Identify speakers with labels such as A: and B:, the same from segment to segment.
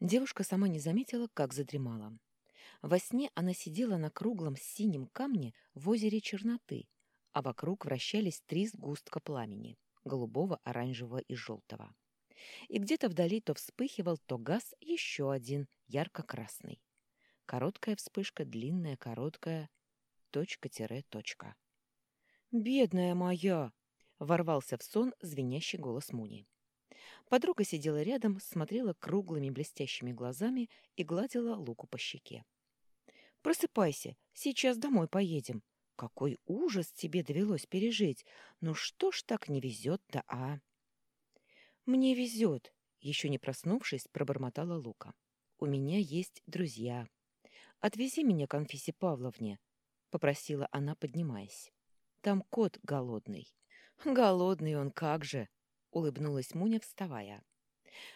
A: Девушка сама не заметила, как задремала. Во сне она сидела на круглом синем камне в озере черноты, а вокруг вращались три сгустка пламени — голубого, оранжевого и желтого. И где-то вдали то вспыхивал, то газ еще один, ярко-красный. Короткая вспышка, длинная, короткая, точка-точка. «Бедная моя!» — ворвался в сон звенящий голос Муни. Подруга сидела рядом, смотрела круглыми блестящими глазами и гладила Луку по щеке. «Просыпайся, сейчас домой поедем. Какой ужас тебе довелось пережить! Ну что ж так не везет-то, а?» «Мне везет», — еще не проснувшись, пробормотала Лука. «У меня есть друзья. Отвези меня к Анфисе Павловне», — попросила она, поднимаясь. «Там кот голодный». «Голодный он как же!» — улыбнулась Муня, вставая.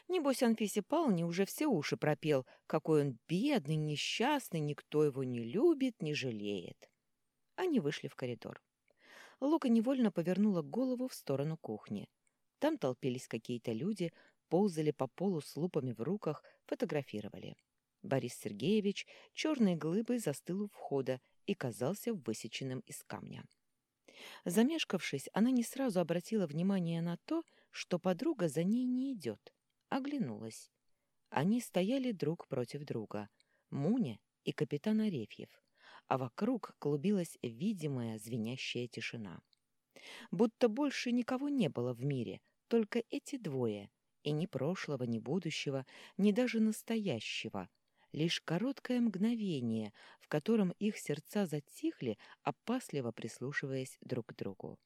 A: «Небось, Анфисе Павловне уже все уши пропел, какой он бедный, несчастный, никто его не любит, не жалеет». Они вышли в коридор. Лука невольно повернула голову в сторону кухни. Там толпились какие-то люди, ползали по полу с лупами в руках, фотографировали. Борис Сергеевич черной глыбой застыл у входа и казался высеченным из камня. Замешкавшись, она не сразу обратила внимание на то, что подруга за ней не идет. Оглянулась. Они стояли друг против друга, Муня и капитан Арефьев, а вокруг клубилась видимая звенящая тишина. Будто больше никого не было в мире — только эти двое, и ни прошлого, ни будущего, ни даже настоящего, лишь короткое мгновение, в котором их сердца затихли, опасливо прислушиваясь друг к другу.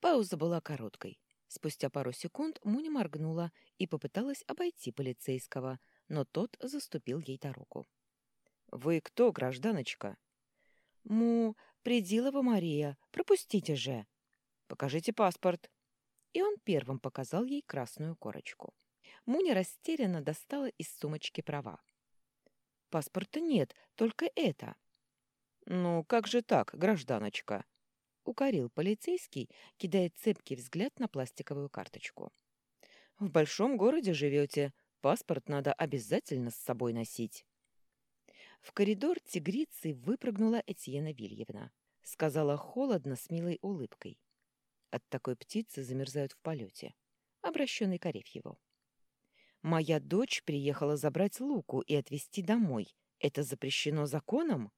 A: Пауза была короткой. Спустя пару секунд Муня моргнула и попыталась обойти полицейского, но тот заступил ей дорогу. «Вы кто, гражданочка?» «Му, Придилова Мария, пропустите же!» «Покажите паспорт!» и он первым показал ей красную корочку. Муня растерянно достала из сумочки права. «Паспорта нет, только это». «Ну, как же так, гражданочка?» — укорил полицейский, кидая цепкий взгляд на пластиковую карточку. «В большом городе живете, паспорт надо обязательно с собой носить». В коридор тигрицей выпрыгнула Этьена Вильевна. Сказала холодно, с милой улыбкой. От такой птицы замерзают в полете. Обращенный к Арефьеву. «Моя дочь приехала забрать Луку и отвезти домой. Это запрещено законом?»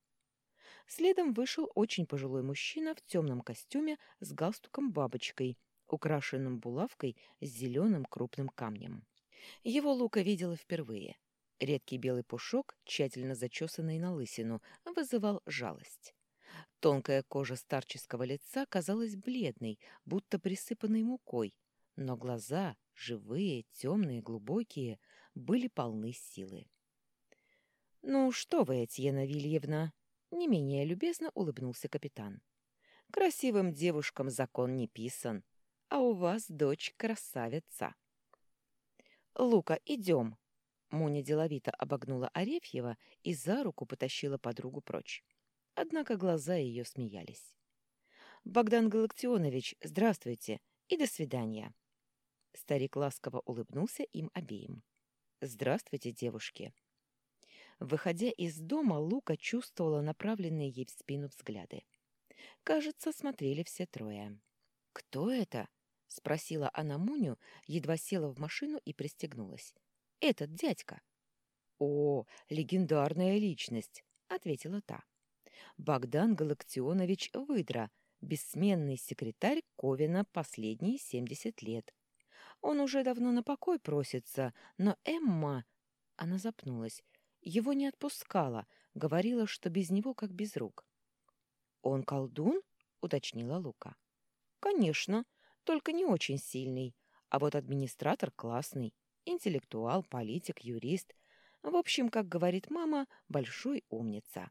A: Следом вышел очень пожилой мужчина в темном костюме с галстуком-бабочкой, украшенным булавкой с зеленым крупным камнем. Его Лука видела впервые. Редкий белый пушок, тщательно зачесанный на лысину, вызывал жалость. Тонкая кожа старческого лица казалась бледной, будто присыпанной мукой, но глаза, живые, темные, глубокие, были полны силы. «Ну что вы, Этьена Вильевна?» — не менее любезно улыбнулся капитан. «Красивым девушкам закон не писан, а у вас дочь красавица». «Лука, идем!» Муня деловито обогнула Арефьева и за руку потащила подругу прочь. Однако глаза ее смеялись. «Богдан Галактионович, здравствуйте и до свидания!» Старик ласково улыбнулся им обеим. «Здравствуйте, девушки!» Выходя из дома, Лука чувствовала направленные ей в спину взгляды. Кажется, смотрели все трое. «Кто это?» — спросила она Муню, едва села в машину и пристегнулась. «Этот дядька». «О, легендарная личность!» — ответила та. Богдан Галактионович Выдра, бессменный секретарь Ковина последние 70 лет. Он уже давно на покой просится, но Эмма... Она запнулась. Его не отпускала, говорила, что без него как без рук. «Он колдун?» — уточнила Лука. «Конечно, только не очень сильный. А вот администратор классный. Интеллектуал, политик, юрист. В общем, как говорит мама, большой умница».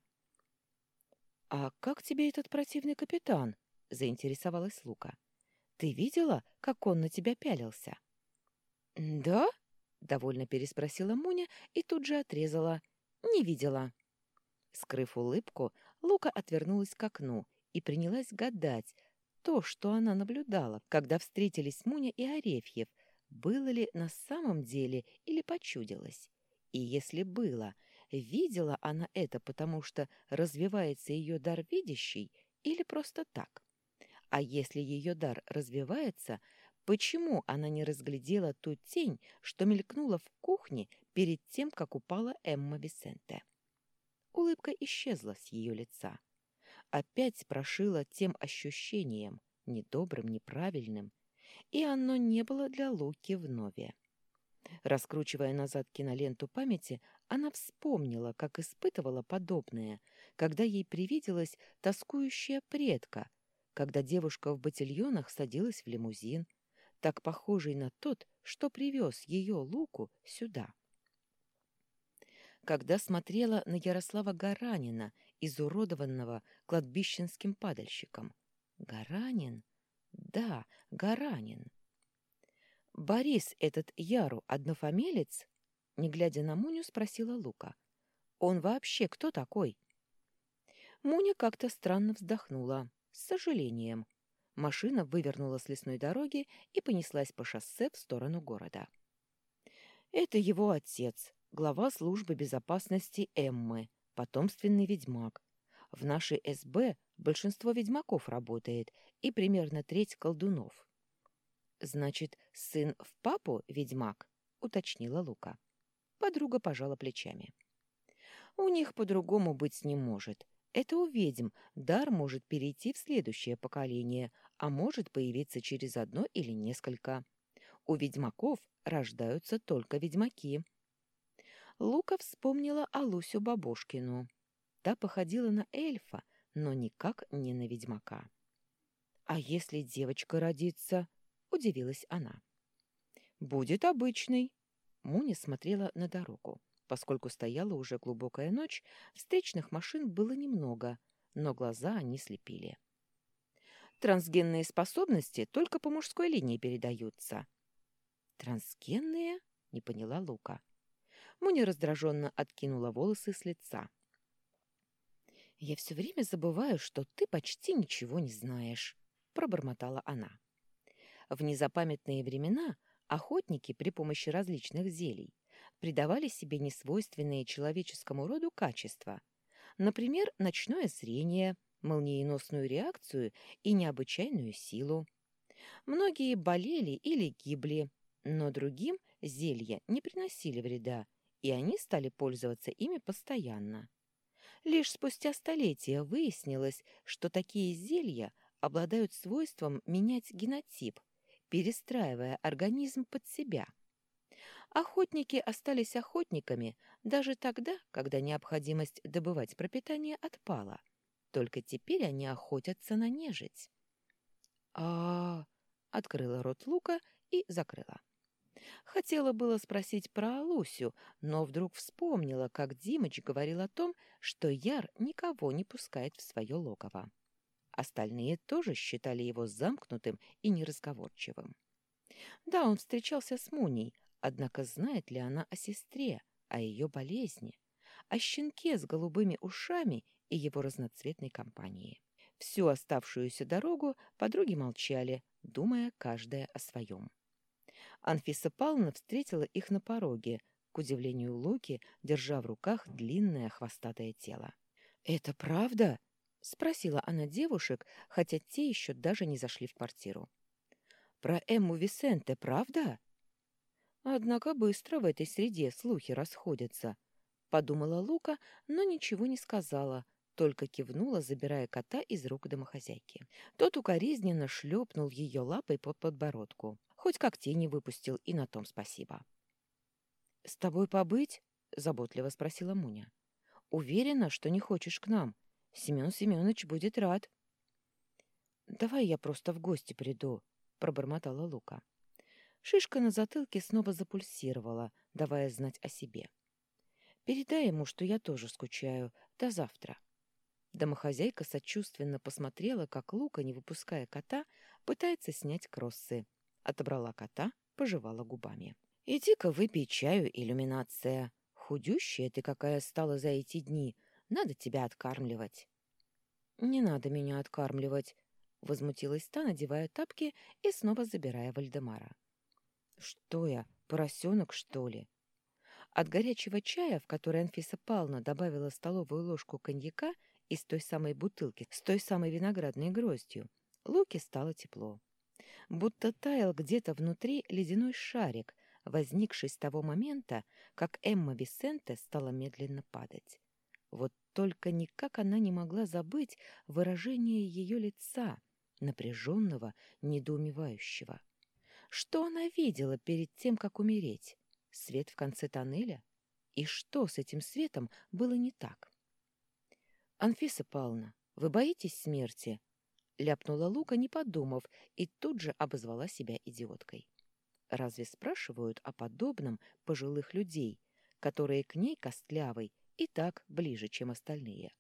A: «А как тебе этот противный капитан?» — заинтересовалась Лука. «Ты видела, как он на тебя пялился?» «Да?» — довольно переспросила Муня и тут же отрезала. «Не видела». Скрыв улыбку, Лука отвернулась к окну и принялась гадать, то, что она наблюдала, когда встретились Муня и Арефьев, было ли на самом деле или почудилось, И если было, видела она это, потому что развивается ее дар видящий или просто так? А если ее дар развивается, почему она не разглядела ту тень, что мелькнула в кухне перед тем, как упала Эмма Висенте? Улыбка исчезла с ее лица. Опять прошила тем ощущением, недобрым, неправильным, и оно не было для Луки вновь. Раскручивая назад киноленту памяти, она вспомнила, как испытывала подобное, когда ей привиделась тоскующая предка, когда девушка в ботильонах садилась в лимузин, так похожий на тот, что привез ее Луку сюда. Когда смотрела на Ярослава Гаранина, изуродованного кладбищенским падальщиком. Гаранин? Да, Гаранин. Борис этот Яру однофамилец? Не глядя на Муню, спросила Лука. Он вообще кто такой? Муня как-то странно вздохнула, с сожалением. Машина вывернула с лесной дороги и понеслась по шоссе в сторону города. Это его отец, глава службы безопасности Эммы, потомственный ведьмак. В нашей СБ большинство ведьмаков работает и примерно треть колдунов. «Значит, сын в папу ведьмак?» — уточнила Лука. Подруга пожала плечами. «У них по-другому быть не может. Это у ведьм дар может перейти в следующее поколение, а может появиться через одно или несколько. У ведьмаков рождаются только ведьмаки». Лука вспомнила Алусю Бабушкину. Та походила на эльфа, но никак не на ведьмака. «А если девочка родится?» Удивилась она. «Будет обычный». Муня смотрела на дорогу. Поскольку стояла уже глубокая ночь, встречных машин было немного, но глаза они слепили. «Трансгенные способности только по мужской линии передаются». «Трансгенные?» — не поняла Лука. Муня раздраженно откинула волосы с лица. «Я все время забываю, что ты почти ничего не знаешь», — пробормотала она. В незапамятные времена охотники при помощи различных зелий придавали себе несвойственные человеческому роду качества, например, ночное зрение, молниеносную реакцию и необычайную силу. Многие болели или гибли, но другим зелья не приносили вреда, и они стали пользоваться ими постоянно. Лишь спустя столетия выяснилось, что такие зелья обладают свойством менять генотип – перестраивая организм под себя. Охотники остались охотниками даже тогда, когда необходимость добывать пропитание отпала. Только теперь они охотятся на нежить. а, открыла рот Лука и закрыла. Хотела было спросить про Алусю, но вдруг вспомнила, как Димыч говорил о том, что Яр никого не пускает в свое логово. Остальные тоже считали его замкнутым и неразговорчивым. Да, он встречался с Муней, однако знает ли она о сестре, о ее болезни, о щенке с голубыми ушами и его разноцветной компании? Всю оставшуюся дорогу подруги молчали, думая каждая о своем. Анфиса Павловна встретила их на пороге, к удивлению Луки, держа в руках длинное хвостатое тело. «Это правда?» — спросила она девушек, хотя те еще даже не зашли в квартиру. «Про Эмму Висенте, правда?» «Однако быстро в этой среде слухи расходятся», — подумала Лука, но ничего не сказала, только кивнула, забирая кота из рук домохозяйки. Тот укоризненно шлепнул ее лапой по подбородку. Хоть когтей не выпустил, и на том спасибо. «С тобой побыть?» — заботливо спросила Муня. «Уверена, что не хочешь к нам?» Семен Семенович будет рад. «Давай я просто в гости приду», — пробормотала Лука. Шишка на затылке снова запульсировала, давая знать о себе. «Передай ему, что я тоже скучаю. До завтра». Домохозяйка сочувственно посмотрела, как Лука, не выпуская кота, пытается снять кроссы. Отобрала кота, пожевала губами. «Иди-ка выпей чаю, иллюминация. Худющая ты какая стала за эти дни. Надо тебя откармливать». «Не надо меня откармливать», — возмутилась та, надевая тапки и снова забирая Вальдемара. «Что я, поросенок, что ли?» От горячего чая, в который Анфиса Павловна добавила столовую ложку коньяка из той самой бутылки с той самой виноградной гроздью, Луке стало тепло. Будто таял где-то внутри ледяной шарик, возникший с того момента, как Эмма Висенте стала медленно падать. Вот только никак она не могла забыть выражение ее лица, напряженного, недоумевающего. Что она видела перед тем, как умереть? Свет в конце тоннеля? И что с этим светом было не так? «Анфиса Павловна, вы боитесь смерти?» Ляпнула Лука, не подумав, и тут же обозвала себя идиоткой. Разве спрашивают о подобном пожилых людей, которые к ней костлявой и так ближе, чем остальные?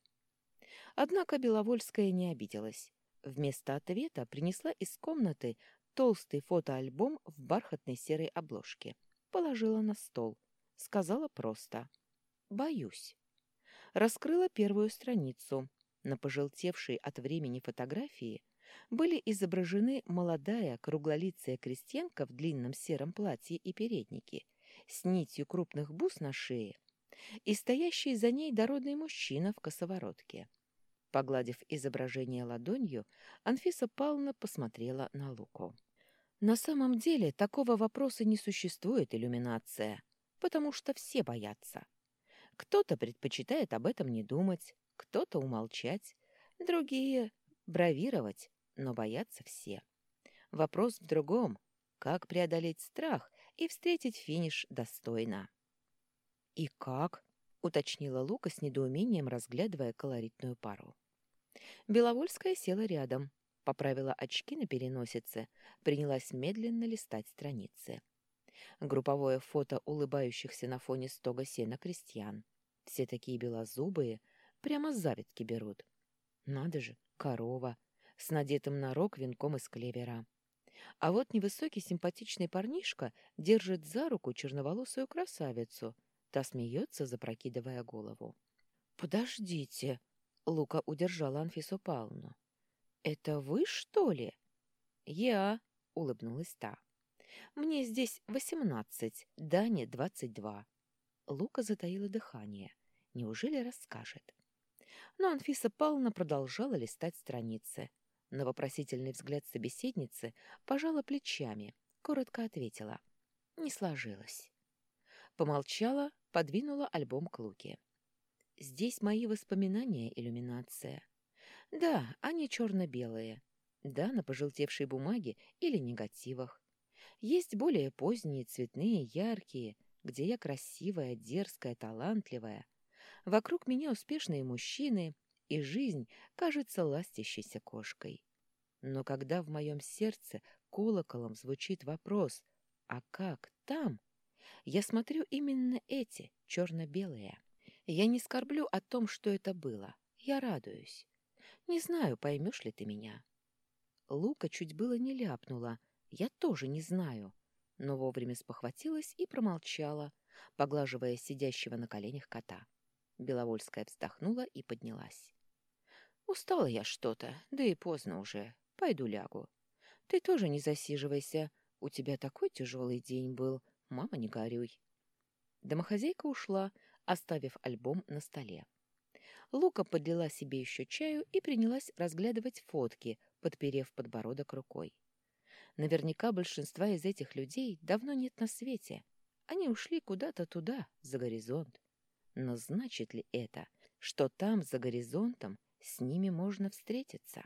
A: Однако Беловольская не обиделась. Вместо ответа принесла из комнаты толстый фотоальбом в бархатной серой обложке. Положила на стол. Сказала просто «Боюсь». Раскрыла первую страницу. На пожелтевшей от времени фотографии были изображены молодая круглолицая крестьянка в длинном сером платье и переднике с нитью крупных бус на шее и стоящий за ней дородный мужчина в косоворотке. Погладив изображение ладонью, Анфиса Павловна посмотрела на Луку. На самом деле такого вопроса не существует иллюминация, потому что все боятся. Кто-то предпочитает об этом не думать, кто-то умолчать, другие — бравировать, но боятся все. Вопрос в другом — как преодолеть страх и встретить финиш достойно. «И как?» — уточнила Лука с недоумением, разглядывая колоритную пару. Беловольская села рядом, поправила очки на переносице, принялась медленно листать страницы. Групповое фото улыбающихся на фоне стога сена крестьян. Все такие белозубые, прямо завидки берут. Надо же, корова, с надетым на рог венком из клевера. А вот невысокий симпатичный парнишка держит за руку черноволосую красавицу. Та смеется, запрокидывая голову. «Подождите!» Лука удержала Анфису Павловну. «Это вы, что ли?» «Я», — улыбнулась та. «Мне здесь восемнадцать, Дане двадцать два». Лука затаила дыхание. Неужели расскажет? Но Анфиса Павловна продолжала листать страницы. На вопросительный взгляд собеседницы пожала плечами, коротко ответила. Не сложилось. Помолчала, подвинула альбом к Луке. Здесь мои воспоминания, иллюминация. Да, они черно-белые. Да, на пожелтевшей бумаге или негативах. Есть более поздние, цветные, яркие, где я красивая, дерзкая, талантливая. Вокруг меня успешные мужчины, и жизнь кажется ластящейся кошкой. Но когда в моем сердце колоколом звучит вопрос «А как там?», я смотрю именно эти, черно-белые. Я не скорблю о том, что это было. Я радуюсь. Не знаю, поймешь ли ты меня. Лука чуть было не ляпнула. Я тоже не знаю. Но вовремя спохватилась и промолчала, поглаживая сидящего на коленях кота. Беловольская вздохнула и поднялась. «Устала я что-то, да и поздно уже. Пойду лягу. Ты тоже не засиживайся. У тебя такой тяжелый день был. Мама, не горюй». Домохозяйка ушла, оставив альбом на столе. Лука подлила себе еще чаю и принялась разглядывать фотки, подперев подбородок рукой. Наверняка большинства из этих людей давно нет на свете. Они ушли куда-то туда, за горизонт. Но значит ли это, что там, за горизонтом, с ними можно встретиться?